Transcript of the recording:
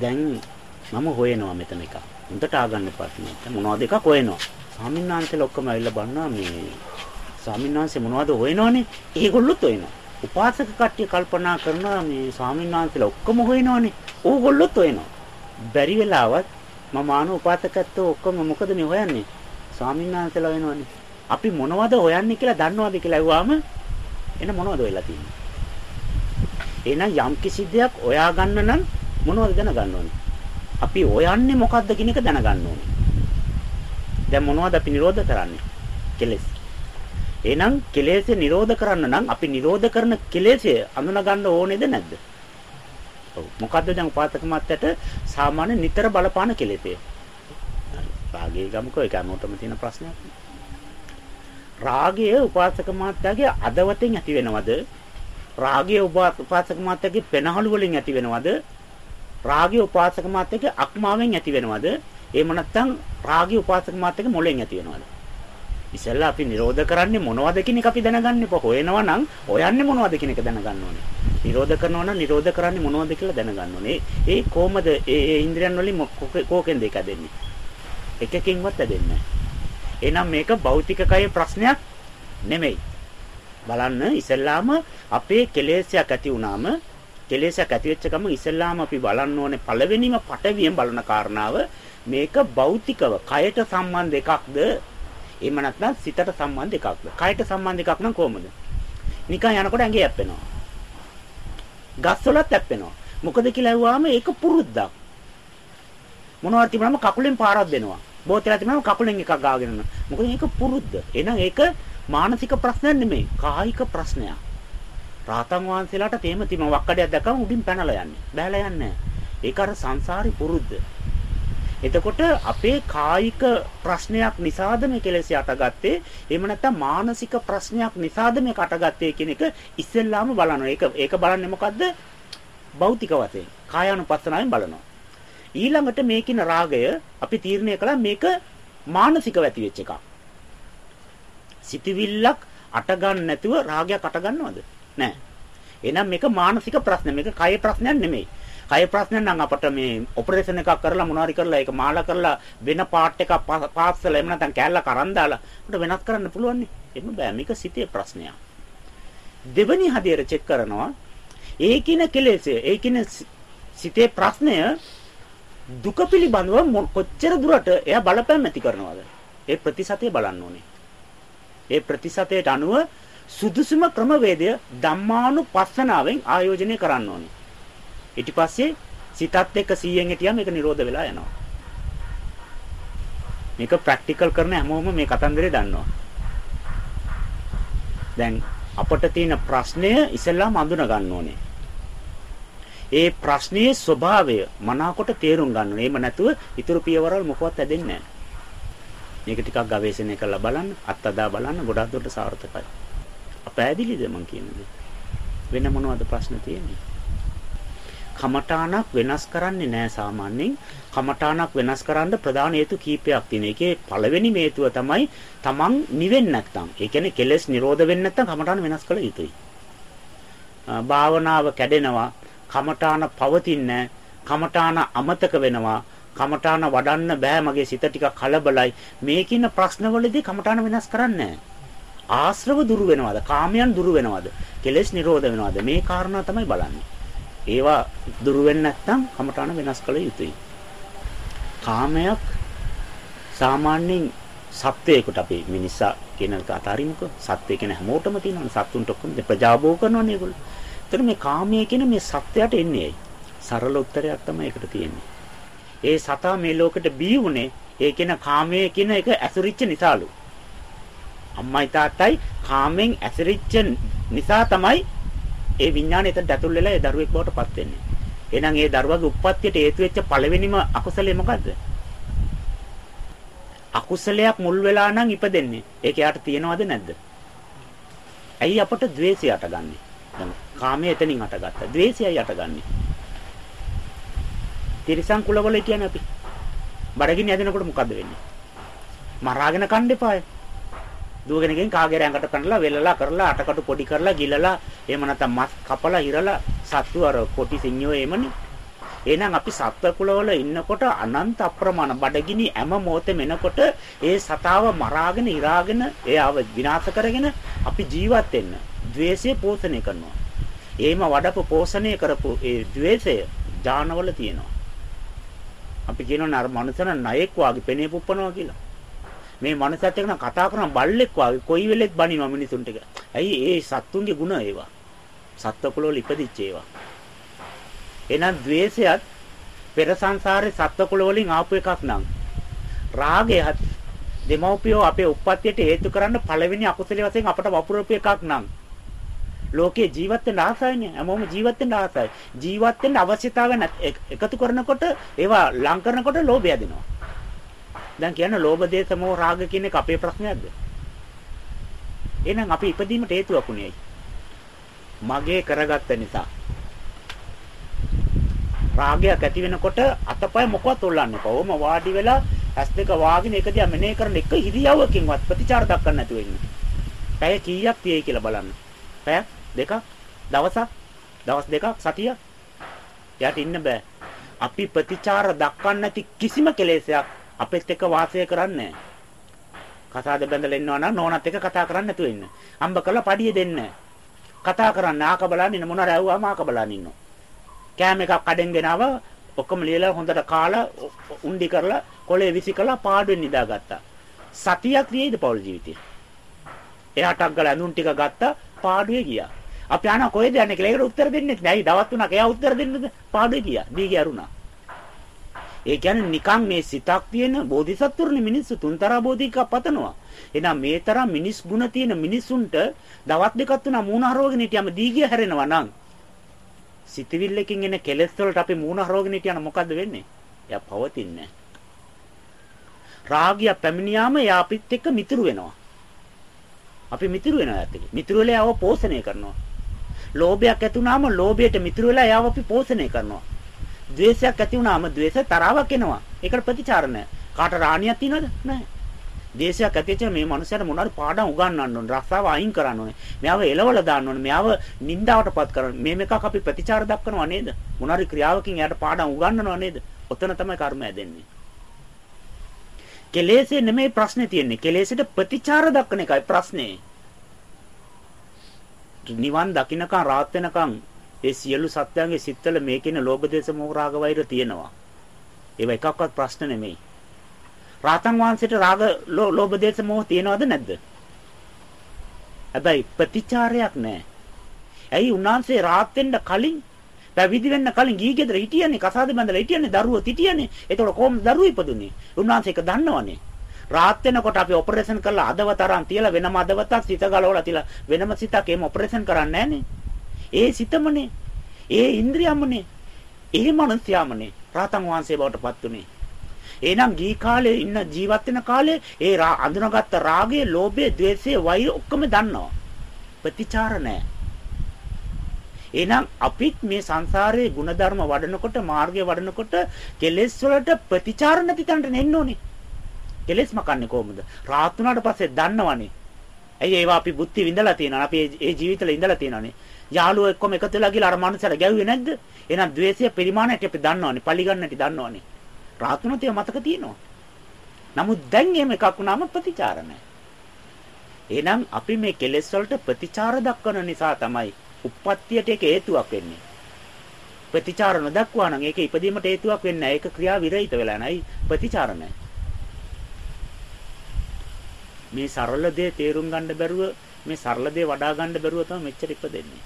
දැන් මම හොයනවා මෙතන එක. උන්ට ආගන්න පාටිනේ. මොනවද එකක් හොයනවා. ස්වාමීන් වහන්සේලා ඔක්කොම ඇවිල්ලා බලනවා මේ ස්වාමීන් වහන්සේ මොනවද හොයනවනේ? ඒගොල්ලොත් හොයනවා. උපාසක කට්ටිය කල්පනා කරනවා මේ ස්වාමීන් වහන්සේලා ඔක්කොම හොයනවනේ. ඕගොල්ලොත් හොයනවා. බැරි වෙලාවත් මම ආන උපාසකත්වෝ ඔක්කොම මොකද මේ හොයන්නේ? ස්වාමීන් වහන්සේලා හොයනවනේ. අපි මොනවද හොයන්නේ කියලා දන්නවද කියලා ඇහුවාම එන මොනවද වෙලා තියෙන්නේ? එහෙනම් යම් කිසි දෙයක් හොයා ගන්න නම් මොනවද දැනගන්න ඕනේ? අපි හොයන්නේ මොකද්ද කියන එක දැනගන්න ඕනේ. දැන් මොනවද අපි නිරෝධ කරන්නේ? කෙලෙස්. එහෙනම් කෙලෙස් නිරෝධ කරන්න නම් අපි නිරෝධ කරන කෙලෙස් අඳුන ගන්න ඕනේද නැද්ද? ඔව්. මොකද්ද දැන් උපාසක මාත්‍යට සාමාන්‍ය නිතර බලපාන කෙලෙසේ? රාගයේ ගමුකෝ ඒක අනෝටම තියෙන ප්‍රශ්නයක්. රාගය උපාසක මාත්‍යාගේ අදවතෙන් ඇති වෙනවද? රාගය උපාසක මාත්‍යාගේ පෙනහළු වලින් ඇති වෙනවද? රාගය උපාසක මාත්‍යාගේ අක්මාවෙන් ඇති වෙනවද? එහෙම නැත්නම් රාගය උපාසක මාත්‍යාගේ මොලෙන් ඇති වෙනවද? ඉතින්ලා අපි නිරෝධ කරන්නේ මොනවද කියන එක අපි දැනගන්න එපා. හොයනවා නම් හොයන්නේ මොනවද කියන එක දැනගන්න ඕනේ. නිරෝධ කරනවා නම් නිරෝධ කරන්නේ මොනවද කියලා දැනගන්න ඕනේ. ඒ කොහමද ඒ ඉන්ද්‍රියන් වලින් කෝකෙන්ද ඒක දෙන්නේ? එකකින්වත් දෙන්නේ නැහැ. එහෙනම් මේක භෞතික කයේ ප්‍රශ්නයක් නෙමෙයි. බලන්න ඉස්සෙල්ලාම අපේ කෙලෙසයක් ඇති වුණාම කෙලෙසයක් ඇති වෙච්ච ගමන් ඉස්සෙල්ලාම අපි බලන්න ඕනේ පළවෙනිම පටවියෙන් බලන කාරණාව මේක භෞතිකව කයට සම්බන්ධ එකක්ද? එහෙම නැත්නම් සිතට සම්බන්ධ එකක්ද? කයට සම්බන්ධ එකක් නම් කොහොමද? නිකන් යනකොට ඇඟේ යැපෙනවා ගස්වලත් යැපෙනවා මොකද කියලා ඇහුවාම ඒක පුරුද්දක්. මොනවද තිබුණාම කකුලෙන් පාරක් දෙනවා. බෝතලයක් තිබුණාම කකුලෙන් එකක් ගාගෙන යනවා. මොකද මේක පුරුද්ද. එහෙනම් ඒක මානසික ප්‍රශ්නයක් නෙමෙයි. කායික ප්‍රශ්නයක්. රාතන් වහන්සේලාට තේම තිම වක්කඩයක් දැක්කම උඩින් පැනලා යන්නේ. බෑලා යන්නේ ඒක අර සංසාරි පුරුද්ද. එතකොට අපේ කායික ප්‍රශ්නයක් නිසාද මේ කෙලෙස් යටගත්තේ? එහෙම නැත්නම් මානසික ප්‍රශ්නයක් නිසාද මේක අටගත්තේ කියන එක ඉස්සෙල්ලාම බලනවා. ඒක ඒක බලන්නේ මොකද්ද? භෞතික වශයෙන්. කායානුපස්සනාවෙන් බලනවා. ඊළඟට මේකින රාගය අපි තීරණය කළා මේක මානසිකව ඇති වෙච්ච එකක්. සිතවිල්ලක් අට ගන්න නැතුව රාගයක් අට ගන්නවද? නෑ. එහෙනම් මේක මානසික ප්‍රශ්න. මේක කය ප්‍රශ්නයක් නෙමෙයි. කය ප්‍රශ්නයක් නම් අපිට මේ ඔපරේෂන් එකක් කරලා මොනවාරි කරලා ඒක මාලා කරලා වෙන පාර්ට් එකක් පාස්සල එහෙම නැත්නම් කෑල්ල කරන් දාලා අපිට වෙනස් කරන්න පුළුවන් නේ. එහෙම බෑ. මේක සිතේ ප්‍රශ්නයක්. දෙවනි හදියට චෙක් කරනවා. ඒකින කෙලෙස, ඒකින සිතේ ප්‍රශ්නය දුක පිළිබඳව කොච්චර දුරට එයා බලපෑම් ඇති කරනවද? ඒ ප්‍රතිශතය බලන්න ඕනේ. ඒ ප්‍රතිශතයට අනුව සුදුසුම ක්‍රමවේදය ධම්මානුපස්සනාවෙන් ආයෝජනය කරන්න ඕනේ. ඊට පස්සේ සිතත් එක්ක 100න් හිටියම මේක නිරෝධ වෙලා යනවා. මේක ප්‍රැක්ටිකල් කරන හැමෝම මේ කතන්දරේ දන්නවා. දැන් අපට තියෙන ප්‍රශ්නය ඉස්සෙල්ලාම අඳුන ගන්න ඕනේ. ඒ ප්‍රශ්නයේ ස්වභාවය මනාකොට තේරුම් ගන්න ඕනේ. එහෙම නැතුව ඊතුරු පියවරවල මොකවත් ඇදෙන්නේ නැහැ. මේක ටිකක් ගවේෂණය කරලා බලන්න, අත්අදා බලන්න ගොඩක් දුරට සාර්ථකයි. පැහැදිලිද මං කියන්නේ? වෙන මොනවද ප්‍රශ්න තියෙන්නේ? කමඨාණක් වෙනස් කරන්නේ නැහැ සාමාන්‍යයෙන්. කමඨාණක් වෙනස් කරන්න ප්‍රධාන හේතු කීපයක් තියෙනවා. ඒකේ පළවෙනි හේතුව තමයි තමන් නිවෙන්නේ නැත්නම්. ඒ කියන්නේ කෙලෙස් නිරෝධ වෙන්නේ නැත්නම් කමඨාණ වෙනස් කළ යුතුයි. භාවනාව කැඩෙනවා. කමඨාණ පවතින්නේ කමඨාණ අමතක වෙනවා. කමඨාණ වඩන්න බෑ මගේ සිත ටිකක් කලබලයි. මේකින ප්‍රශ්නවලදී කමඨාණ වෙනස් කරන්නේ නැහැ. ආශ්‍රව දුරු වෙනවද? කාමයන් දුරු වෙනවද? කෙලෙස් නිරෝධ වෙනවද? මේ කාරණා තමයි බලන්නේ. ඒවා දුරු වෙන්නේ නැත්නම් කමඨාන වෙනස් කළ යුතුයි. කාමයක් සාමාන්‍යයෙන් සත්වයකට අපි මිනිසා කියන එක අතාරිමුකෝ. සත්වය කියන හැමෝටම තියෙනවනේ. සත්තුන්ට ඔක්කොම ප්‍රජාභෝග කරනවනේ ඒගොල්ලෝ. ඒතර මේ කාමයේ කියන මේ සත්‍යයට එන්නේ ඇයි? සරල උත්තරයක් තමයි ඒකට තියෙන්නේ. ඒ සතා මේ ලෝකෙට බී වුනේ ඒ කියන කාමයේ කියන එක ඇසුරිච්ච නිසාලු. අම්මයි තාත්තයි කාමෙන් ඇසිරිච්ච නිසා තමයි ඒ විඥානය එතනට ඇතුල් වෙලා ඒ දරුවෙක් බවට පත් වෙන්නේ. එහෙනම් ඒ දරුවගේ උප්පත්තියට හේතු වෙච්ච පළවෙනිම අකුසලය මොකද්ද? අකුසලයක් මුල් වෙලා නම් ඉපදෙන්නේ. ඒක යාට තියෙනවද නැද්ද? ඇයි අපට द्वේෂය අටගන්නේ? දැන් කාමයේ එතනින් අටගත්තා. द्वේෂයයි අටගන්නේ. තිරිසන් කුලවල කියන්නේ අපි. බඩගිනි හැදෙනකොට මොකද වෙන්නේ? මරාගෙන කන්න එපාය. දුවගෙන ගින් කාගේ රැඟකට පැනලා වෙලලා කරලා අටකටු පොඩි කරලා ගිලලා එහෙම නැත්නම් මස් කපලා ඉරලා සත්තු අර කොටි සිංහයෝ එහෙමනේ එහෙනම් අපි සත්ව කුලවල ඉන්නකොට අනන්ත අප්‍රමාණ බඩගිනි හැම මොහොතෙම එනකොට ඒ සතාව මරාගෙන ඉරාගෙන එයාව විනාශ කරගෙන අපි ජීවත් වෙන්න द्वේෂය පෝෂණය කරනවා. එහෙම වඩපු පෝෂණය කරපු ඒ द्वේෂය ඥානවල තියෙනවා. අපි කියනවා අර මනුස්සන ණයෙක් වාගේ පෙනේ පුප්පනවා කියලා. මේ මනුස්සයත් එක්ක නම් කතා කරන බල්ලෙක් වගේ කොයි වෙලෙත් බනිනවා මිනිසුන්ට කියලා. ඇයි ඒ සත්තුන්ගේ ಗುಣ ඒවා. සත්ත්වකුලවල ඉපදිච්ච ඒවා. එහෙනම් द्वේෂයත් පෙර සංසාරේ සත්ත්වකුල වලින් ආපු එකක් නම් රාගයත් දෙමව්පියෝ අපේ උප්පත්තියට හේතු කරන්න පළවෙනි අකුසල වශයෙන් අපට වපුරපු එකක් නම් ලෝකේ ජීවත් වෙන්න ආසයිනේ හැමෝම ජීවත් වෙන්න ආසයි ජීවත් වෙන්න අවශ්‍යතාවය එකතු කරනකොට ඒවා ලං කරනකොට ලෝභය දෙනවා දැන් කියන්නේ ලෝභ දේශ මොහ රාග කියන එක අපේ ප්‍රශ්නයක්ද එහෙනම් අපි ඉපදීමට හේතුවක් උනේ මගේ කරගත්ත නිසා රාගයක් ඇති වෙනකොට අතපය මොකවත් ඔල්ලන්න එපා. ඕම වාඩි වෙලා ඇස් දෙක වාගෙන එක දිහා මෙනේ කරන එක ඉරියව්වකින්වත් ප්‍රතිචාර දක්වන්න නැතුව ඉන්න. පැය කීයක් තියෙයි කියලා බලන්න. පැයක් දෙකක් දවසක් දවස් දෙකක් සතියක් යට ඉන්න බෑ. අපි ප්‍රතිචාර දක්වන්න නැති කිසිම කෙලෙසයක් අපෙත් එක්ක වාසය කරන්නේ කතාද බැඳලා ඉන්නවා නම් නෝනත් එක්ක කතා කරන්න නැතුව ඉන්න. අම්බ කරලා පඩිය දෙන්න. කතා කරන්න ආක බලන්න ඉන්න මොනවා රැව්වාම ආක බලන්න ඉන්නවා. කෑම එකක් කඩෙන් ගෙනාව ඔක්කොම ලියලා හොඳට කාලා උණ්ඩි කරලා කොලේ විසි කරලා පාඩුවෙන් නිදාගත්තා. සතියක් තියෙයිද පෞල් ජීවිතේ? එයාටක් ගල ඇඳුම් ටික ගත්තා පාඩුවේ ගියා. අපි අහන කොහෙද යන්නේ කියලා ඒකට උත්තර දෙන්නේ නැහැ. දවස් තුනක් එයා උත්තර දෙන්නද? පාඩුවේ ගියා. දීගේ අරුණා. ඒ කියන්නේ නිකන් මේ සිතක් තියෙන බෝධිසත්වරුනි මිනිස්සු තුන්තරා බෝධික පතනවා. එහෙනම් මේ තරම් මිනිස් ගුණ තියෙන මිනිසුන්ට දවස් දෙකක් තුනක් මූණ හරවගෙන හිටියම දීගිය හැරෙනවා නම් සිතවිල්ලකින් එන කෙලෙස් වලට අපි මූණ හරවගෙන හිටියනම් මොකද්ද වෙන්නේ? එයා පවතින්නේ රාගය පැමිණියාම එයා අපිත් එක්ක මිතුරු වෙනවා. අපි මිතුරු වෙනවා ඇත්තට. මිතුරු වෙලා යව පෝෂණය කරනවා. ලෝභයක් ඇති වුණාම ලෝභයට මිතුරු වෙලා යව අපි පෝෂණය කරනවා. ද්වේෂයක් ඇති වුණාම ද්වේෂ තරාවක් එනවා. ඒකට ප්‍රතිචාර නැහැ. කාට රාණියක් තියනවද? නැහැ. දේශයක් ඇතිවෙච්ච මේ මනුස්සයාට මොනවාරි පාඩම් උගන්වන්න ඕනේ. රස්සාව අයින් කරන්න ඕනේ. මෙයාව එලවල දාන්න ඕනේ. මෙයාව නින්දාවටපත් කරන්න. මේ මේකක් අපි ප්‍රතිචාර දක්වනවා නේද? මොනවාරි ක්‍රියාවකින් එයාට පාඩම් උගන්වනවා නේද? ඔතන තමයි කර්මය දෙන්නේ. කෙලෙසේ නෙමෙයි ප්‍රශ්නේ තියෙන්නේ. කෙලෙසට ප්‍රතිචාර දක්වන එකයි ප්‍රශ්නේ. නිවන් දකින්නකම් රාත් වෙනකම් ඒ සියලු සත්‍යයන්ගේ සිත්වල මේකින ලෝභ දේශ මොහ රාග වෛර තියෙනවා. ඒව එකක්වත් ප්‍රශ්න නෙමෙයි. රාතන් වහන්සේට රාග ලෝභ දේශ මොහ තියනවද නැද්ද? හැබැයි ප්‍රතිචාරයක් නැහැ. ඇයි උන්වහන්සේ රාත් වෙන්න කලින් පැවිදි වෙන්න කලින් ගිහි ගෙදර හිටියනේ කසාද බඳලා හිටියනේ දරුවෝ හිටියනේ. ඒතකොට කොහොමද දරුවෝ ඉපදුනේ? උන්වහන්සේ ඒක දන්නවනේ. රාත් වෙනකොට අපි ඔපරේෂන් කරලා අදවතරන් තියලා වෙනම අදවතක් සිත ගලවලා තියලා වෙනම සිතක් එහෙම ඔපරේෂන් කරන්නේ ඒ සිතමනේ. ඒ ඉන්ද්‍රියමනේ. ඒ මනසයමනේ රාතන් වහන්සේ බවට පත් උනේ. එහෙනම් ගී කාලේ ඉන්න ජීවත් වෙන කාලේ ඒ අඳුනගත්ත රාගය, ලෝභය, ద్వේෂය, වෛරය ඔක්කොම දන්නවා. ප්‍රතිචාර නැහැ. එහෙනම් අපිත් මේ සංසාරයේ ಗುಣධර්ම වඩනකොට, මාර්ගය වඩනකොට කෙලෙස් වලට ප්‍රතිචාර නැති තැනට එන්න ඕනේ. කෙලෙස් මකන්නේ කොහොමද? රාත් උනාට පස්සේ දන්නවනේ. ඇයි ඒවා අපි බුද්ධි විඳලා තියෙනවා. අපි ඒ ජීවිතවල ඉඳලා තියෙනවානේ. යාළුවෝ එක්කම එකතු වෙලා ගිහලා අර මනුස්සයර ගැව්වේ නැද්ද? එහෙනම් द्वේෂය පරිමාණයට අපි දන්නවනේ. පරිගන්නටි දන්නවනේ. රාතුණත් ඒවා මතක තියෙනවා. නමුත් දැන් එහෙම එකක් වුණාම ප්‍රතිචාර නැහැ. එහෙනම් අපි මේ කෙලෙස් වලට ප්‍රතිචාර දක්වන නිසා තමයි උප්පත්තියට ඒක හේතුවක් වෙන්නේ. ප්‍රතිචාර නොදක්වා නම් ඒක ඉපදීමට හේතුවක් වෙන්නේ නැහැ. ඒක ක්‍රියා විරහිත වෙලා නැයි ප්‍රතිචාර නැහැ. මේ සරල දේ තේරුම් ගන්න බැරුව මේ සරල දේ වඩා ගන්න බැරුව තමයි මෙච්චර ඉපදෙන්නේ.